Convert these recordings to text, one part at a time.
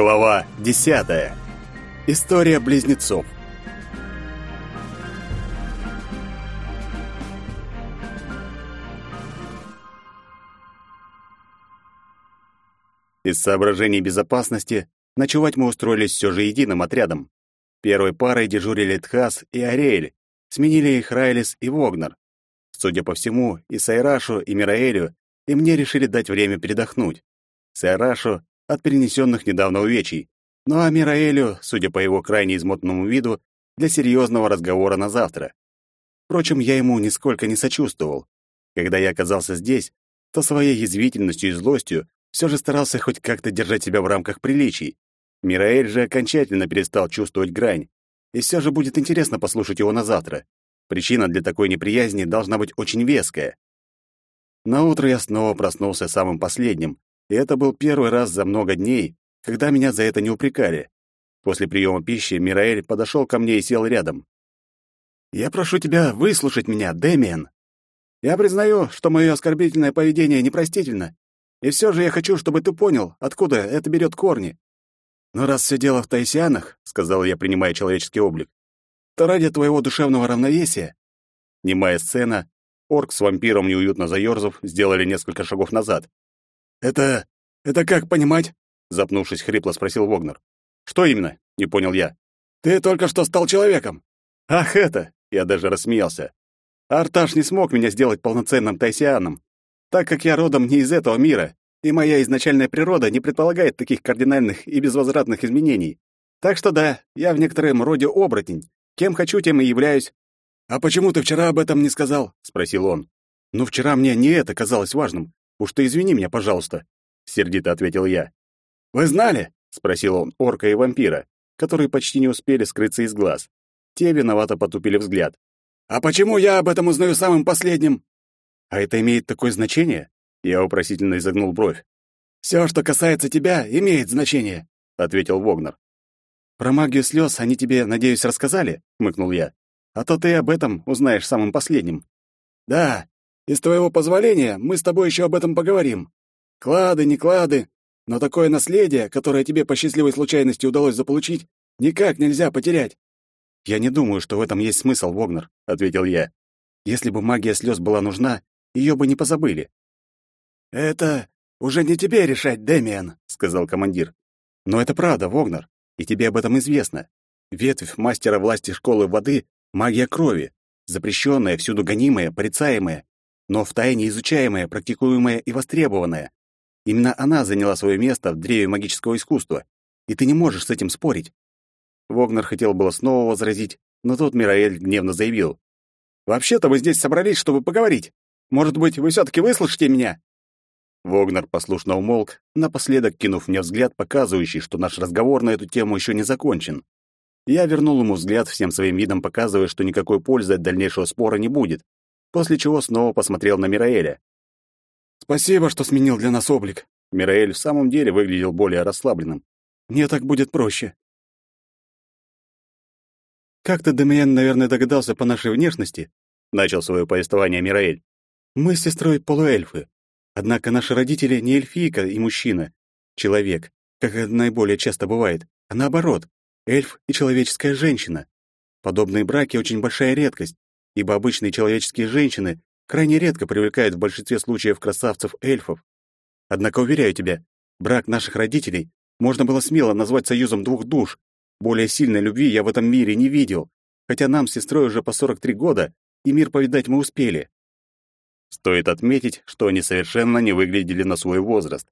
Глава 10. История близнецов. Из соображений безопасности ночевать мы устроились все же единым отрядом. Первой парой дежурили Тхас и Ариэль, сменили их Райлис и Вогнер. Судя по всему, и Сайрашу, и Мираэлю, и мне решили дать время передохнуть. Сайрашу от перенесенных недавно увечий. Ну а Мираэлю, судя по его крайне измотанному виду, для серьезного разговора на завтра. Впрочем, я ему нисколько не сочувствовал. Когда я оказался здесь, то своей язвительностью и злостью все же старался хоть как-то держать себя в рамках приличий. Мираэль же окончательно перестал чувствовать грань. И все же будет интересно послушать его на завтра. Причина для такой неприязни должна быть очень веская. На утро я снова проснулся самым последним, и это был первый раз за много дней, когда меня за это не упрекали. После приема пищи Мираэль подошел ко мне и сел рядом. «Я прошу тебя выслушать меня, Дэмиен. Я признаю, что мое оскорбительное поведение непростительно, и все же я хочу, чтобы ты понял, откуда это берет корни. Но раз все дело в таисианах, — сказал я, принимая человеческий облик, — то ради твоего душевного равновесия... Немая сцена, орк с вампиром неуютно заёрзав, сделали несколько шагов назад. «Это... это как понимать?» — запнувшись, хрипло спросил Вогнер. «Что именно?» — не понял я. «Ты только что стал человеком!» «Ах, это!» — я даже рассмеялся. «Арташ не смог меня сделать полноценным тайсианом, так как я родом не из этого мира, и моя изначальная природа не предполагает таких кардинальных и безвозвратных изменений. Так что да, я в некотором роде оборотень. Кем хочу, тем и являюсь». «А почему ты вчера об этом не сказал?» — спросил он. «Ну, вчера мне не это казалось важным. Уж ты извини меня, пожалуйста», — сердито ответил я. «Вы знали?» — спросил он орка и вампира, которые почти не успели скрыться из глаз. Те виновато потупили взгляд. «А почему я об этом узнаю самым последним?» «А это имеет такое значение?» Я вопросительно изогнул бровь. «Все, что касается тебя, имеет значение», — ответил Вогнер. «Про магию слез они тебе, надеюсь, рассказали?» — хмыкнул я. «А то ты об этом узнаешь самым последним». «Да, и с твоего позволения мы с тобой еще об этом поговорим. Клады, не клады, но такое наследие, которое тебе по счастливой случайности удалось заполучить, никак нельзя потерять. Я не думаю, что в этом есть смысл, Вогнер, ответил я. Если бы магия слез была нужна, ее бы не позабыли. Это уже не тебе решать, Дэмиан, сказал командир. Но это правда, Вогнер, и тебе об этом известно. Ветвь мастера власти школы воды магия крови, запрещенная, всюду гонимая, порицаемая, но втайне изучаемая, практикуемая и востребованная. Именно она заняла свое место в древе магического искусства, и ты не можешь с этим спорить. Вогнер хотел было снова возразить, но тут Мираэль гневно заявил. «Вообще-то мы здесь собрались, чтобы поговорить. Может быть, вы все-таки выслушаете меня?» Вогнер послушно умолк, напоследок кинув мне взгляд, показывающий, что наш разговор на эту тему еще не закончен. Я вернул ему взгляд всем своим видом, показывая, что никакой пользы от дальнейшего спора не будет, после чего снова посмотрел на Мираэля. «Спасибо, что сменил для нас облик». Мираэль в самом деле выглядел более расслабленным. «Мне так будет проще». «Как-то Демиен, наверное, догадался по нашей внешности», — начал свое повествование Мираэль. «Мы с сестрой полуэльфы. Однако наши родители не эльфийка и мужчина, человек, как это наиболее часто бывает, а наоборот, эльф и человеческая женщина. Подобные браки очень большая редкость, ибо обычные человеческие женщины крайне редко привлекают в большинстве случаев красавцев-эльфов. Однако, уверяю тебя, брак наших родителей можно было смело назвать союзом двух душ. Более сильной любви я в этом мире не видел, хотя нам с сестрой уже по 43 года, и мир повидать мы успели. Стоит отметить, что они совершенно не выглядели на свой возраст.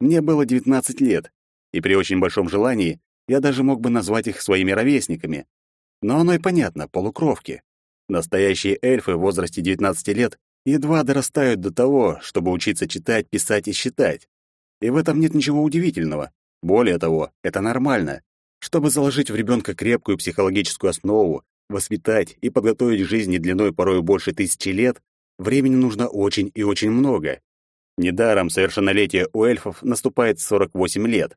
Мне было 19 лет, и при очень большом желании я даже мог бы назвать их своими ровесниками. Но оно и понятно, полукровки. Настоящие эльфы в возрасте 19 лет едва дорастают до того, чтобы учиться читать, писать и считать. И в этом нет ничего удивительного. Более того, это нормально. Чтобы заложить в ребенка крепкую психологическую основу, воспитать и подготовить к жизни длиной порой больше тысячи лет, времени нужно очень и очень много. Недаром совершеннолетие у эльфов наступает в 48 лет.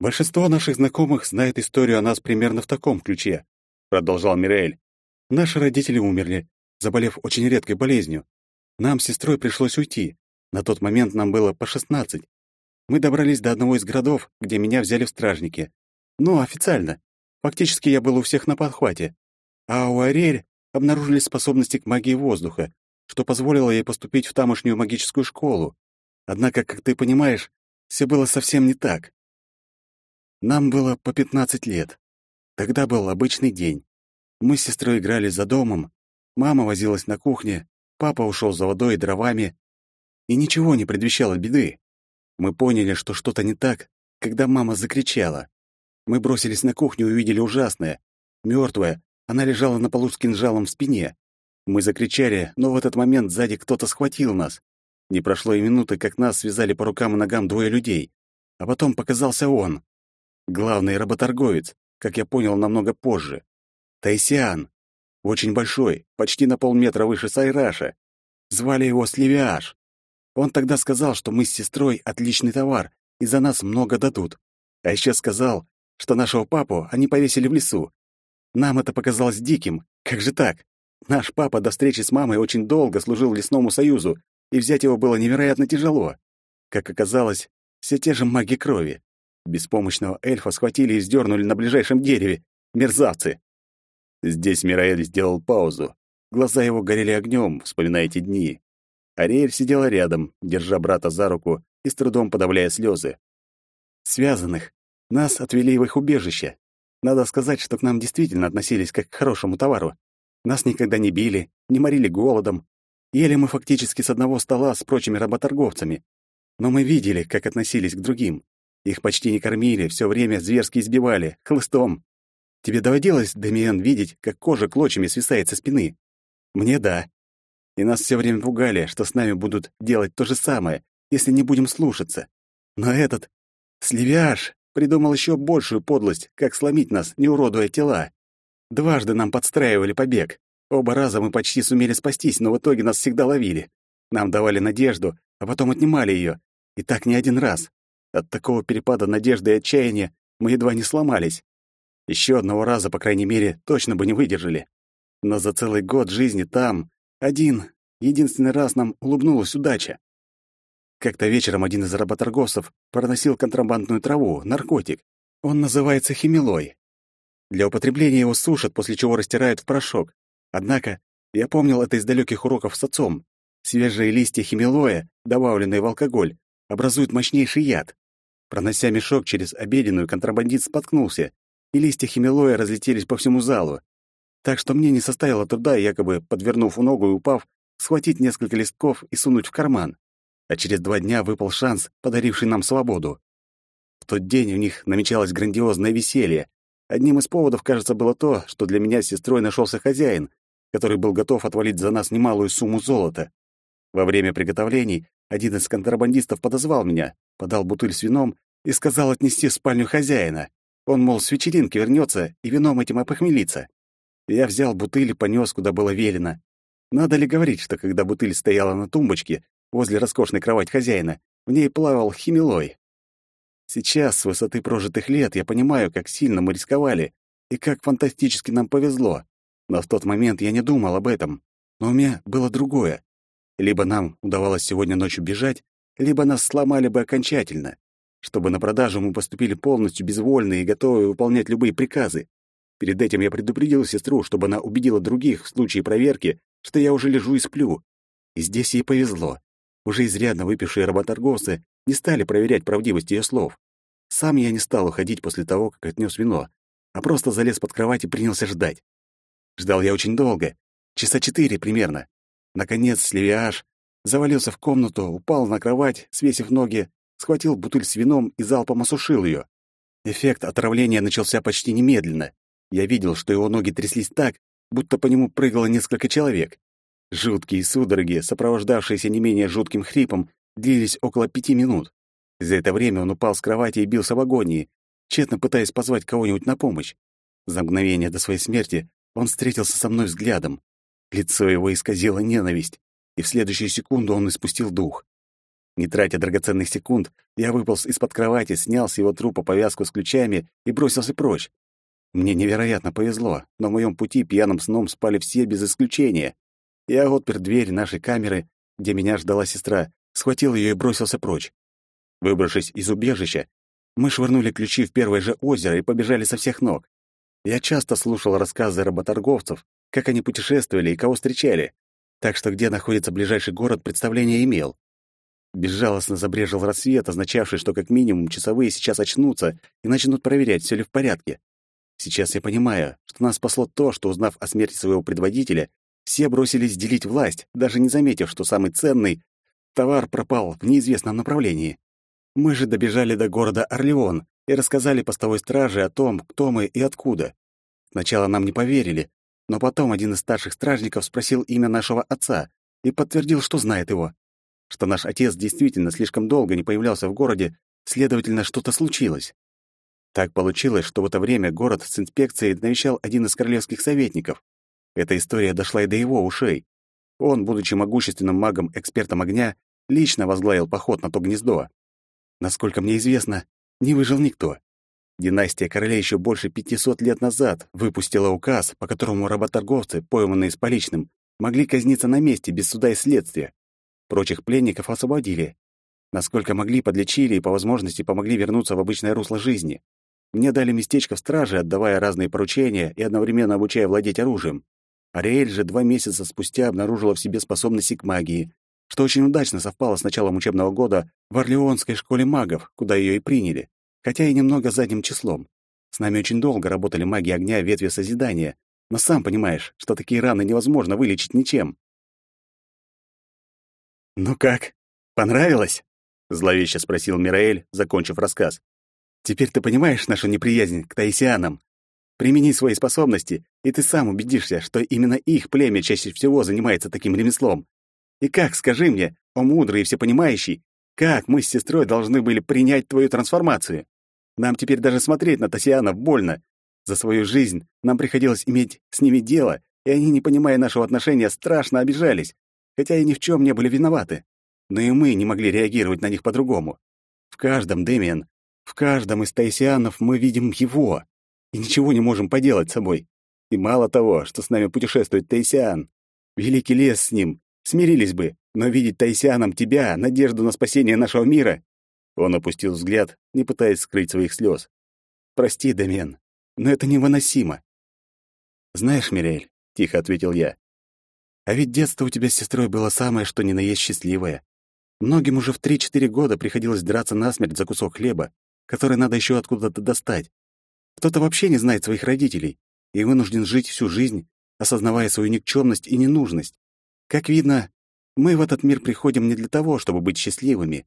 Большинство наших знакомых знает историю о нас примерно в таком ключе, продолжал Мирель. Наши родители умерли, заболев очень редкой болезнью. Нам с сестрой пришлось уйти. На тот момент нам было по шестнадцать. Мы добрались до одного из городов, где меня взяли в стражники. Ну, официально. Фактически я был у всех на подхвате. А у Ариэль обнаружили способности к магии воздуха, что позволило ей поступить в тамошнюю магическую школу. Однако, как ты понимаешь, все было совсем не так. Нам было по 15 лет. Тогда был обычный день. Мы с сестрой играли за домом, мама возилась на кухне, папа ушел за водой и дровами, и ничего не предвещало беды. Мы поняли, что что-то не так, когда мама закричала. Мы бросились на кухню и увидели ужасное. Мертвая, она лежала на полу с кинжалом в спине. Мы закричали, но в этот момент сзади кто-то схватил нас. Не прошло и минуты, как нас связали по рукам и ногам двое людей. А потом показался он. Главный работорговец, как я понял намного позже. Тайсиан. Очень большой, почти на полметра выше Сайраша. Звали его Сливиаш. Он тогда сказал, что мы с сестрой отличный товар, и за нас много дадут. А еще сказал, что нашего папу они повесили в лесу. Нам это показалось диким. Как же так? Наш папа до встречи с мамой очень долго служил лесному союзу, и взять его было невероятно тяжело. Как оказалось, все те же маги крови. Беспомощного эльфа схватили и сдернули на ближайшем дереве. Мерзавцы! Здесь Мираэль сделал паузу. Глаза его горели огнем, вспоминая эти дни. Ариэль сидела рядом, держа брата за руку и с трудом подавляя слезы. «Связанных. Нас отвели в их убежище. Надо сказать, что к нам действительно относились как к хорошему товару. Нас никогда не били, не морили голодом. Ели мы фактически с одного стола с прочими работорговцами. Но мы видели, как относились к другим. Их почти не кормили, все время зверски избивали, хлыстом. Тебе доводилось, Демиан, видеть, как кожа клочьями свисает со спины? Мне да и нас все время пугали, что с нами будут делать то же самое, если не будем слушаться. Но этот Сливиаш придумал еще большую подлость, как сломить нас, не уродуя тела. Дважды нам подстраивали побег. Оба раза мы почти сумели спастись, но в итоге нас всегда ловили. Нам давали надежду, а потом отнимали ее. И так не один раз. От такого перепада надежды и отчаяния мы едва не сломались. Еще одного раза, по крайней мере, точно бы не выдержали. Но за целый год жизни там, один, единственный раз нам улыбнулась удача. Как-то вечером один из работорговцев проносил контрабандную траву, наркотик. Он называется химилой. Для употребления его сушат, после чего растирают в порошок. Однако я помнил это из далеких уроков с отцом. Свежие листья химилоя, добавленные в алкоголь, образуют мощнейший яд. Пронося мешок через обеденную, контрабандист споткнулся, и листья химилоя разлетелись по всему залу. Так что мне не составило труда, якобы подвернув ногу и упав, схватить несколько листков и сунуть в карман. А через два дня выпал шанс, подаривший нам свободу. В тот день у них намечалось грандиозное веселье. Одним из поводов, кажется, было то, что для меня с сестрой нашелся хозяин, который был готов отвалить за нас немалую сумму золота. Во время приготовлений один из контрабандистов подозвал меня, подал бутыль с вином и сказал отнести в спальню хозяина. Он, мол, с вечеринки вернется и вином этим опохмелится. Я взял бутыль и понес, куда было велено. Надо ли говорить, что когда бутыль стояла на тумбочке возле роскошной кровати хозяина, в ней плавал химилой. Сейчас, с высоты прожитых лет, я понимаю, как сильно мы рисковали и как фантастически нам повезло. Но в тот момент я не думал об этом. Но у меня было другое. Либо нам удавалось сегодня ночью бежать, либо нас сломали бы окончательно, чтобы на продажу мы поступили полностью безвольные и готовые выполнять любые приказы. Перед этим я предупредил сестру, чтобы она убедила других в случае проверки, что я уже лежу и сплю. И здесь ей повезло. Уже изрядно выпившие работорговцы не стали проверять правдивость ее слов. Сам я не стал уходить после того, как отнес вино, а просто залез под кровать и принялся ждать. Ждал я очень долго, часа четыре примерно. Наконец Сливиаш завалился в комнату, упал на кровать, свесив ноги, схватил бутыль с вином и залпом осушил ее. Эффект отравления начался почти немедленно. Я видел, что его ноги тряслись так, будто по нему прыгало несколько человек. Жуткие судороги, сопровождавшиеся не менее жутким хрипом, длились около пяти минут. За это время он упал с кровати и бился в агонии, тщетно пытаясь позвать кого-нибудь на помощь. За мгновение до своей смерти он встретился со мной взглядом. Лицо его исказило ненависть, и в следующую секунду он испустил дух. Не тратя драгоценных секунд, я выполз из-под кровати, снял с его трупа повязку с ключами и бросился прочь. Мне невероятно повезло, но в моем пути пьяным сном спали все без исключения. Я отпер дверь нашей камеры, где меня ждала сестра, схватил ее и бросился прочь. Выбравшись из убежища, мы швырнули ключи в первое же озеро и побежали со всех ног. Я часто слушал рассказы работорговцев, как они путешествовали и кого встречали, так что где находится ближайший город, представление имел. Безжалостно забрежил рассвет, означавший, что как минимум часовые сейчас очнутся и начнут проверять, все ли в порядке. Сейчас я понимаю, что нас спасло то, что, узнав о смерти своего предводителя, все бросились делить власть, даже не заметив, что самый ценный товар пропал в неизвестном направлении. Мы же добежали до города Орлеон и рассказали постовой страже о том, кто мы и откуда. Сначала нам не поверили, но потом один из старших стражников спросил имя нашего отца и подтвердил, что знает его что наш отец действительно слишком долго не появлялся в городе, следовательно, что-то случилось. Так получилось, что в это время город с инспекцией навещал один из королевских советников. Эта история дошла и до его ушей. Он, будучи могущественным магом-экспертом огня, лично возглавил поход на то гнездо. Насколько мне известно, не выжил никто. Династия королей еще больше 500 лет назад выпустила указ, по которому работорговцы, пойманные с поличным, могли казниться на месте без суда и следствия. Прочих пленников освободили. Насколько могли, подлечили и по возможности помогли вернуться в обычное русло жизни. Мне дали местечко в страже, отдавая разные поручения и одновременно обучая владеть оружием. Ариэль же два месяца спустя обнаружила в себе способности к магии, что очень удачно совпало с началом учебного года в Орлеонской школе магов, куда ее и приняли, хотя и немного задним числом. С нами очень долго работали маги огня ветви созидания, но сам понимаешь, что такие раны невозможно вылечить ничем. «Ну как, понравилось?» — зловеще спросил Мираэль, закончив рассказ. «Теперь ты понимаешь нашу неприязнь к таисианам? Примени свои способности, и ты сам убедишься, что именно их племя чаще всего занимается таким ремеслом. И как, скажи мне, о мудрый и всепонимающий, как мы с сестрой должны были принять твою трансформацию? Нам теперь даже смотреть на Тасианов больно. За свою жизнь нам приходилось иметь с ними дело, и они, не понимая нашего отношения, страшно обижались хотя и ни в чем не были виноваты. Но и мы не могли реагировать на них по-другому. В каждом, Дэмиан, в каждом из таисианов мы видим его, и ничего не можем поделать с собой. И мало того, что с нами путешествует таисиан. Великий лес с ним, смирились бы, но видеть таисианом тебя, надежду на спасение нашего мира... Он опустил взгляд, не пытаясь скрыть своих слез. «Прости, Домен, но это невыносимо». «Знаешь, Мирель», — тихо ответил я, а ведь детство у тебя с сестрой было самое, что ни на есть счастливое. Многим уже в три-четыре года приходилось драться насмерть за кусок хлеба, который надо еще откуда-то достать. Кто-то вообще не знает своих родителей и вынужден жить всю жизнь, осознавая свою никчемность и ненужность. Как видно, мы в этот мир приходим не для того, чтобы быть счастливыми.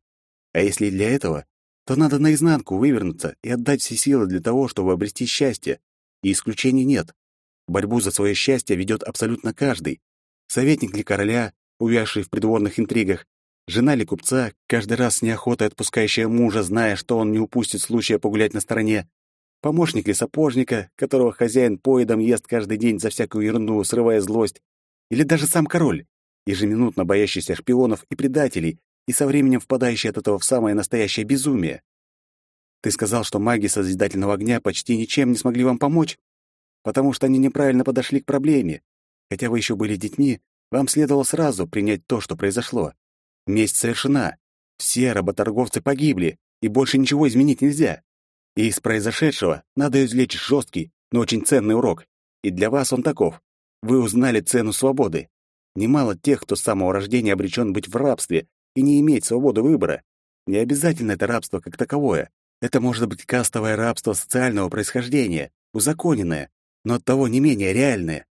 А если и для этого, то надо наизнанку вывернуться и отдать все силы для того, чтобы обрести счастье. И исключений нет. Борьбу за свое счастье ведет абсолютно каждый, Советник ли короля, увязший в придворных интригах, жена ли купца, каждый раз с неохотой отпускающая мужа, зная, что он не упустит случая погулять на стороне, помощник ли сапожника, которого хозяин поедом ест каждый день за всякую ерунду, срывая злость, или даже сам король, ежеминутно боящийся шпионов и предателей и со временем впадающий от этого в самое настоящее безумие. Ты сказал, что маги Созидательного огня почти ничем не смогли вам помочь, потому что они неправильно подошли к проблеме, Хотя вы еще были детьми, вам следовало сразу принять то, что произошло. Месть совершена. Все работорговцы погибли, и больше ничего изменить нельзя. И из произошедшего надо извлечь жесткий, но очень ценный урок. И для вас он таков. Вы узнали цену свободы. Немало тех, кто с самого рождения обречен быть в рабстве и не иметь свободы выбора. Не обязательно это рабство как таковое. Это может быть кастовое рабство социального происхождения, узаконенное, но оттого не менее реальное.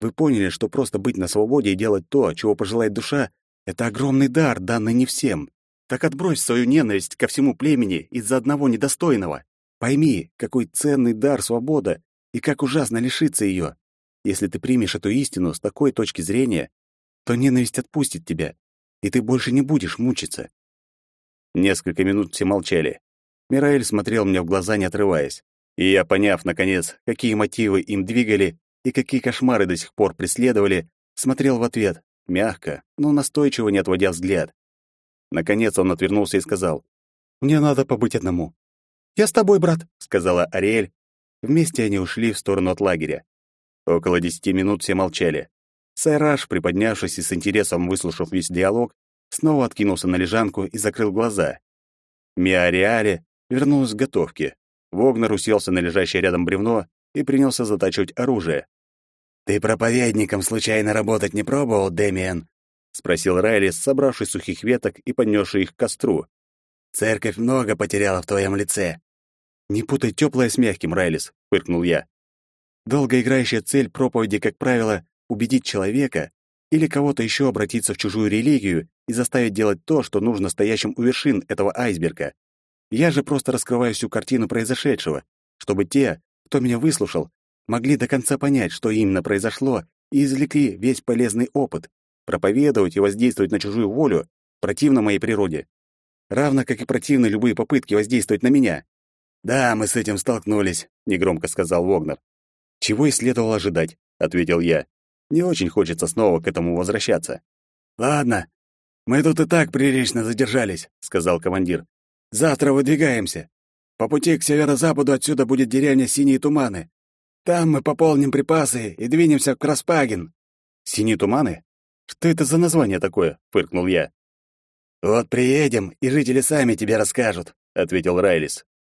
Вы поняли, что просто быть на свободе и делать то, чего пожелает душа, это огромный дар, данный не всем. Так отбрось свою ненависть ко всему племени из-за одного недостойного. Пойми, какой ценный дар свобода и как ужасно лишиться ее. Если ты примешь эту истину с такой точки зрения, то ненависть отпустит тебя, и ты больше не будешь мучиться. Несколько минут все молчали. Мираэль смотрел мне в глаза, не отрываясь. И я, поняв, наконец, какие мотивы им двигали, и какие кошмары до сих пор преследовали, смотрел в ответ, мягко, но настойчиво не отводя взгляд. Наконец он отвернулся и сказал, «Мне надо побыть одному». «Я с тобой, брат», — сказала Ариэль. Вместе они ушли в сторону от лагеря. Около десяти минут все молчали. Сайраж, приподнявшись и с интересом выслушав весь диалог, снова откинулся на лежанку и закрыл глаза. Миариале вернулась к готовке. Вогнер уселся на лежащее рядом бревно и принялся затачивать оружие. «Ты проповедником случайно работать не пробовал, Дэмиен?» — спросил Райлис, собравший сухих веток и поднесший их к костру. «Церковь много потеряла в твоем лице». «Не путай теплое с мягким, Райлис», — фыркнул я. Долгоиграющая цель проповеди, как правило, убедить человека или кого-то еще обратиться в чужую религию и заставить делать то, что нужно стоящим у вершин этого айсберга. Я же просто раскрываю всю картину произошедшего, чтобы те, кто меня выслушал, могли до конца понять, что именно произошло, и извлекли весь полезный опыт. Проповедовать и воздействовать на чужую волю противно моей природе. Равно как и противны любые попытки воздействовать на меня. «Да, мы с этим столкнулись», — негромко сказал Вогнер. «Чего и следовало ожидать», — ответил я. «Не очень хочется снова к этому возвращаться». «Ладно, мы тут и так прилично задержались», — сказал командир. «Завтра выдвигаемся. По пути к северо-западу отсюда будет деревня Синие Туманы. Там мы пополним припасы и двинемся в Краспаген». «Синие Туманы? Что это за название такое?» — фыркнул я. «Вот приедем, и жители сами тебе расскажут», — ответил Райлис.